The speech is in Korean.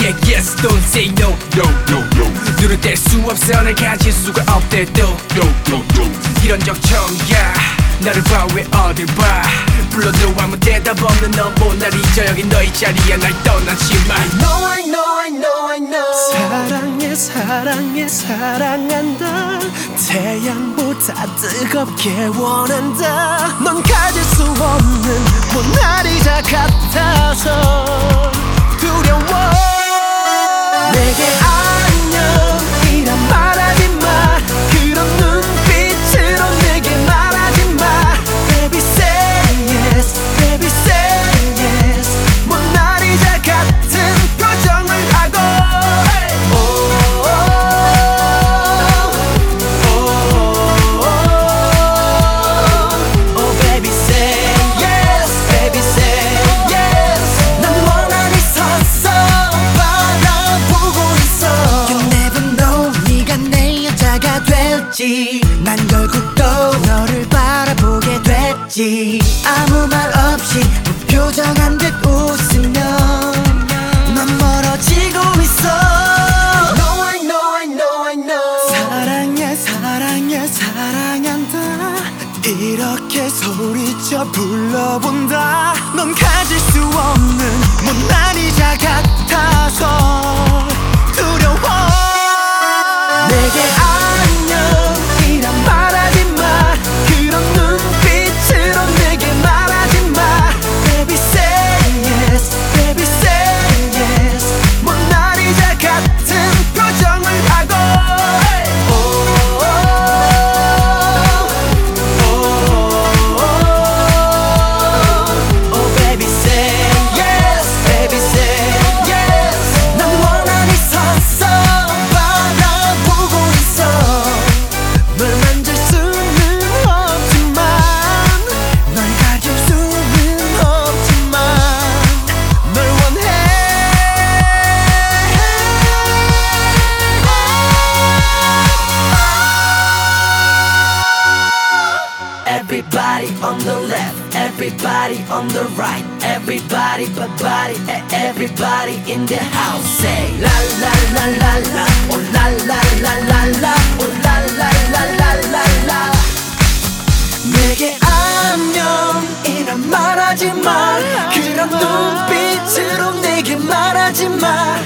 yeah yes don't say no no no no. 누를 뗄수 없어 널 가질 수가 없대도. No no no. 이런 적 처음이야. 나를 봐왜 어딜 봐. 불러도 아무 대답 없는 너못 뭐 날 잊어. 여긴 너의 자리야 날 떠나지만 I know I know I know I know. 사랑해 사랑해 사랑한다. 태양보다 뜨겁게 원한다. 넌 가질 수 없는 뭐 모나리자 같아서. 될지. 난 결국 또 너를 바라보게 됐지. 아무 말 없이 무표정한 듯 웃으며 넌 멀어지고 있어. Know I know 사랑해 사랑해 사랑한다. 이렇게 소리쳐 불러본다. 넌 가질 수 없는 모나리자 같아서 Everybody on the left, everybody on the right, everybody but body, everybody in the house. Say la la la la la, oh la la la la la, oh la la la la la la. 내게 안녕이란 말하지 마. 그런 눈빛으로 내게 말하지 마.